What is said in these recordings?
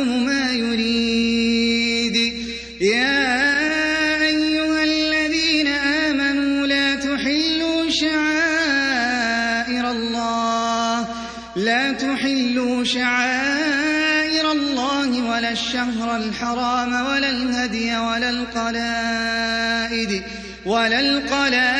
يحكم ما يريد. يا أيها الذين آمنوا لا تحلوا شعائر الله. لا تحلوا شعائر الله ولا الشهر الحرام ولا الهدي ولا القلائد ولا القلائد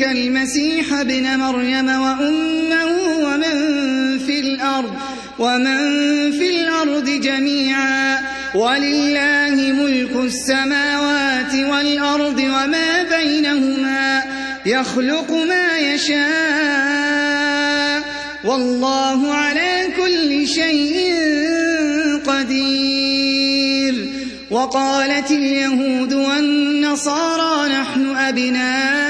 يهلك المسيح ابن مريم وأمه ومن في الأرض ومن في الأرض جميعا ولله ملك السماوات والأرض وما بينهما يخلق ما يشاء والله على كل شيء قدير. وقالت اليهود والنصارى نحن أبناء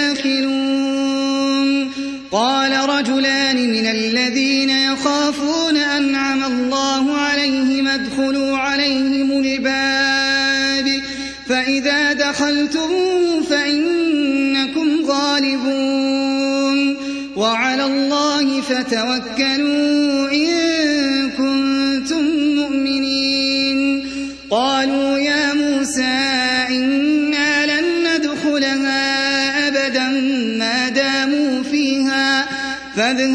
قال رجلان من الذين يخافون أنعم الله عليهم ادخلوا عليهم الباب فإذا دخلتم فإنكم غالبون وعلى الله فتوكلوا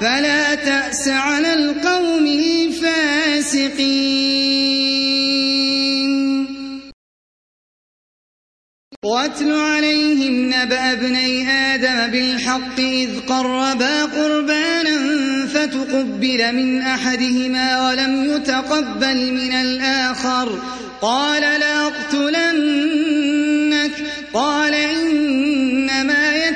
فلا تأس على القوم الفاسقين. واتل عليهم نبأ ابني آدم بالحق إذ قربا قربانا فتقبل من أحدهما ولم يتقبل من الآخر. قال لأقتلنك قال إنما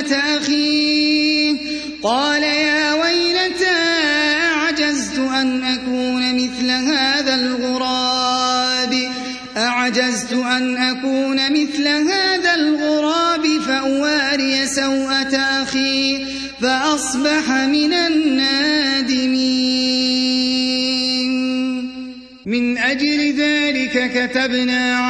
سوءة أخيه. قال يا ويلتى أعجزت أن أكون مثل هذا الغراب؟ أعجزت أن أكون مثل هذا الغراب فأواري سوءة أخي فأصبح من النادمين. من أجل ذلك كتبنا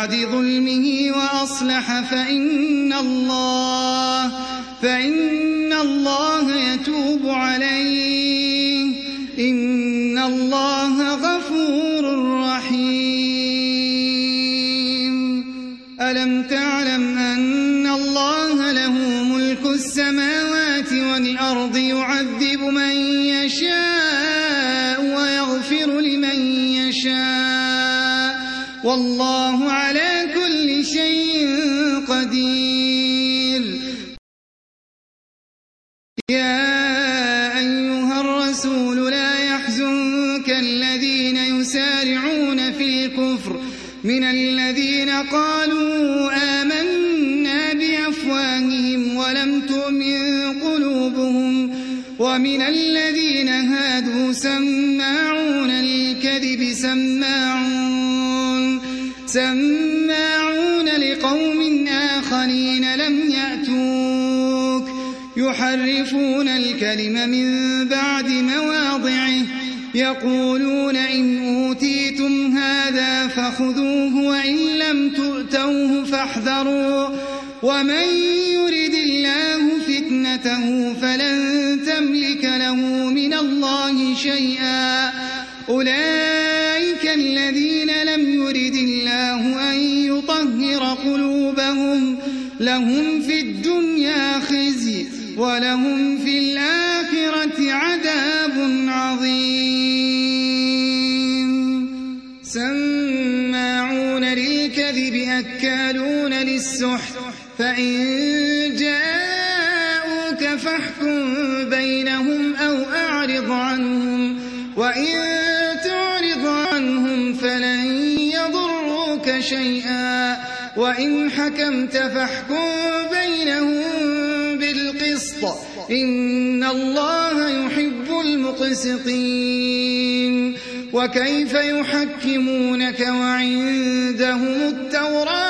بعد ظلمه وأصلح فإن الله فإن الله يتوب عليه. إن الله سماعون للكذب سماعون سماعون لقوم آخرين لم يأتوك يحرفون الكلم من بعد مواضعه يقولون إن أوتيتم هذا فخذوه وإن لم تؤتوه فاحذروا ومن يرد الله فتنته فلن تملك له شيئا. أولئك الذين لم يرد الله أن يطهر قلوبهم. لهم في الدنيا خزي ولهم في الآخرة عذاب عظيم. سماعون للكذب أكالون للسحت. فإن جاءوك وإن حكمت فاحكم بينهم بالقسط إن الله يحب المقسطين وكيف يحكمونك وعندهم التوراة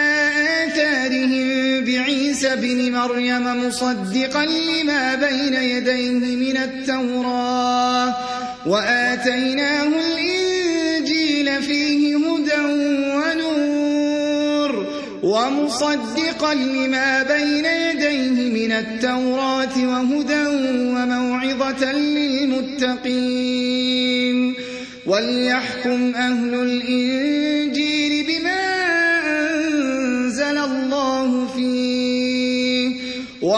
بعيسى بن مريم مصدقا لما بين يديه من التوراة وآتيناه الإنجيل فيه هدى ونور ومصدقا لما بين يديه من التوراة وهدى وموعظة للمتقين. وليحكم أهل الإنجيل بما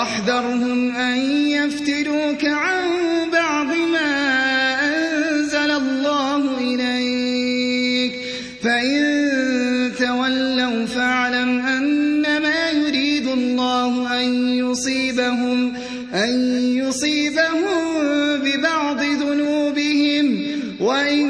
واحذرهم أن يفتنوك عن بعض ما أنزل الله إليك. فإن تولوا فاعلم أنما يريد الله أن يصيبهم أن يصيبهم ببعض ذنوبهم. وإن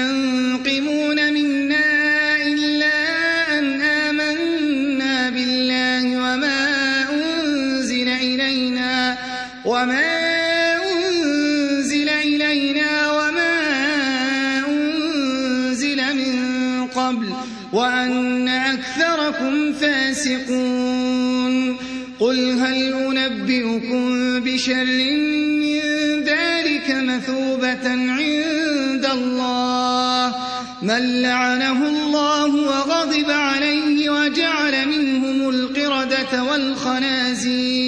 قل هل أنبئكم بشر من ذلك مثوبة عند الله من لعنه الله وغضب عليه وجعل منهم القردة والخنازير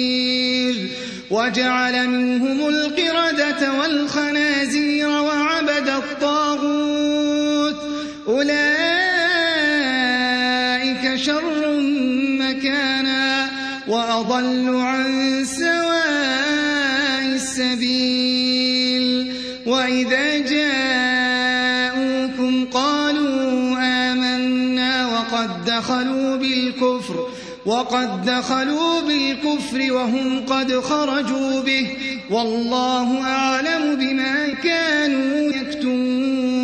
وجعل منهم القردة وأضل عن سواء السبيل. وإذا جاءوكم قالوا آمنا وقد دخلوا بالكفر وقد دخلوا بالكفر وهم قد خرجوا به. والله أعلم بما كانوا يكتمون.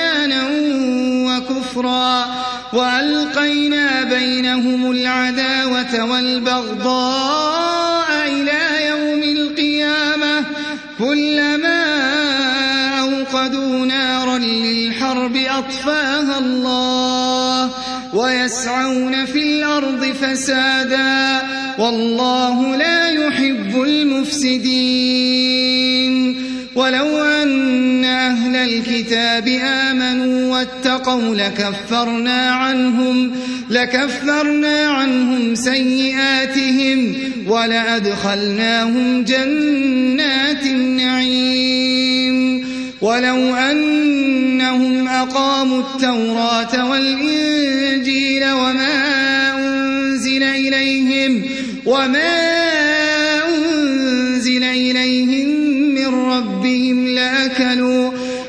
وألقينا بينهم العداوة والبغضاء إلى يوم القيامة كلما أوقدوا نارا للحرب أطفاها الله ويسعون في الأرض فسادا والله لا يحب المفسدين ولو أن أهل الكتاب آمنوا واتقوا لكفرنا عنهم لكفرنا عنهم سيئاتهم ولأدخلناهم جنات النعيم. ولو أنهم أقاموا التوراة والإنجيل وما أنزل إليهم وما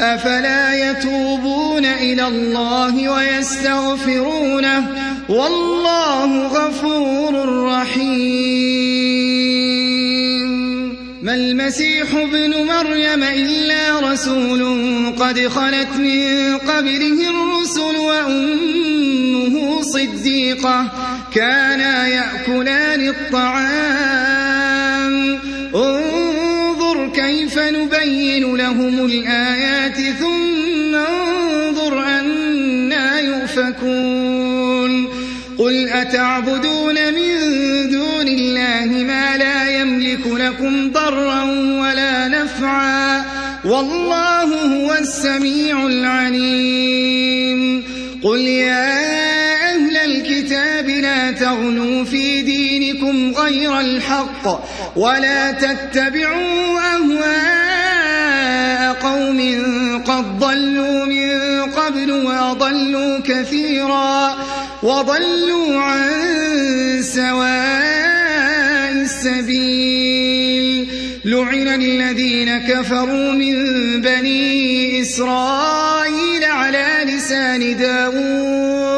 أفلا يتوبون إلى الله ويستغفرونه؟ والله غفور رحيم. ما المسيح ابن مريم إلا رسول قد خلت من قبله الرسل وأمه صديقة. كانا يأكلان الطعام كيف نبين لهم الآيات ثم انظر أنا يؤفكون. قل أتعبدون من دون الله ما لا يملك لكم ضرا ولا نفعا؟ والله هو السميع العليم. قل يا أهل الكتاب لا تغنوا في دينكم غير الحق ولا تتبعوا أهواء قوم قد ضلوا من قبل وأضلوا كثيرا وضلوا عن سواء السبيل. لعن الذين كفروا من بني إسرائيل على لسان داود.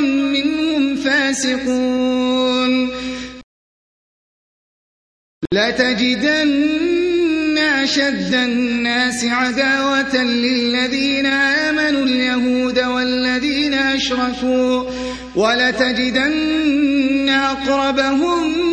منهم فاسقون. لتجدن أشد الناس عداوة للذين آمنوا اليهود والذين أشركوا ولتجدن أقربهم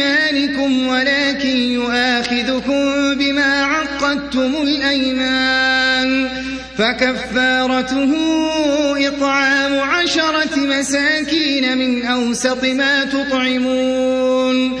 أيمانكم ولكن يؤاخذكم بما عقدتم الأيمان فكفارته إطعام عشرة مساكين من أوسط ما تطعمون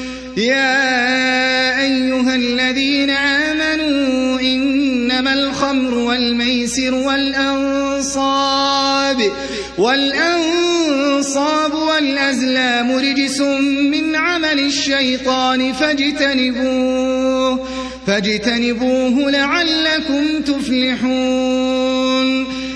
يا أيها الذين آمنوا إنما الخمر والميسر والأنصاب والأنصاب والأزلام رجس من عمل الشيطان فاجتنبوه فاجتنبوه لعلكم تفلحون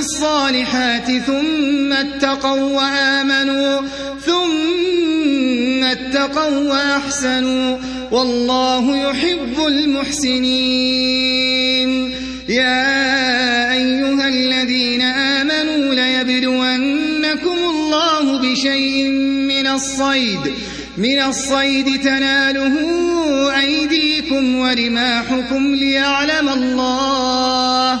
الصالحات ثم اتقوا وآمنوا ثم اتقوا وأحسنوا. والله يحب المحسنين. يا أيها الذين آمنوا ليبلونكم الله بشيء من الصيد من الصيد تناله أيديكم ورماحكم ليعلم الله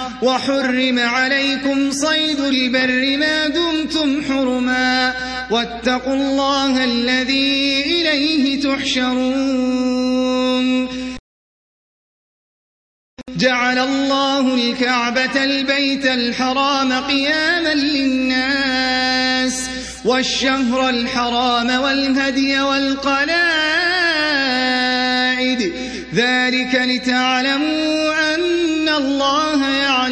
وحرم عليكم صيد البر ما دمتم حرما واتقوا الله الذي إليه تحشرون. جعل الله الكعبة البيت الحرام قياما للناس والشهر الحرام والهدي والقلائد. ذلك لتعلموا أن الله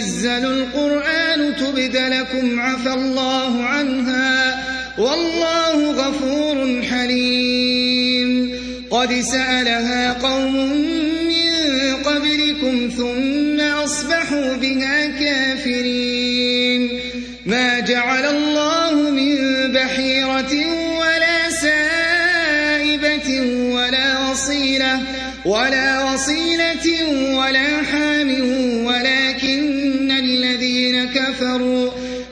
ينزل القرآن تبد لكم عفى الله عنها والله غفور حليم قد سألها قوم من قبلكم ثم أصبحوا بها كافرين ما جعل الله من بحيرة ولا سائبة ولا وصيلة ولا وصيلة ولا حام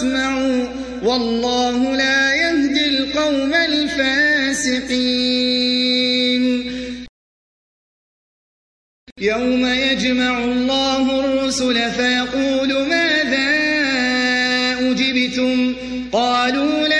واسمعوا والله لا يهدي القوم الفاسقين. يوم يجمع الله الرسل فيقول ماذا أجبتم؟ قالوا لا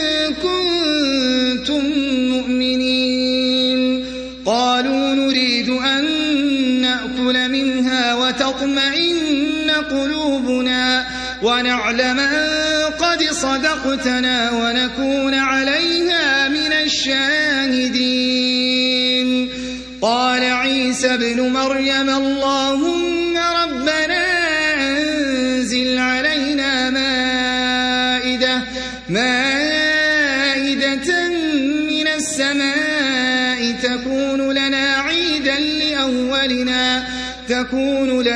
ونعلم أن قد صدقتنا ونكون عليها من الشاهدين. قال عيسى ابن مريم اللهم ربنا أنزل علينا مائدة مائدة من السماء تكون لنا عيدا لأولنا تكون لنا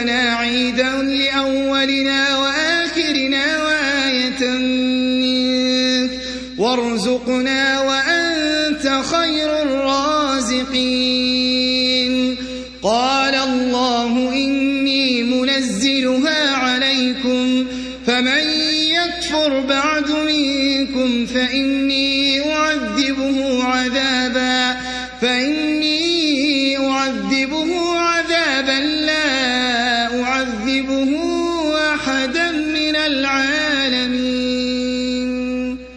فإني أعذبه عذابا فإني أعذبه عذابا لا أعذبه أحدا من العالمين.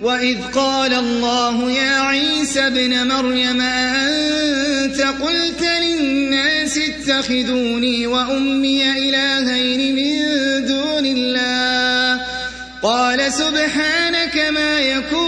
وإذ قال الله يا عيسى ابن مريم أنت قلت للناس اتخذوني وأمي إلهين من دون الله؟ قال سبحانك ما يكون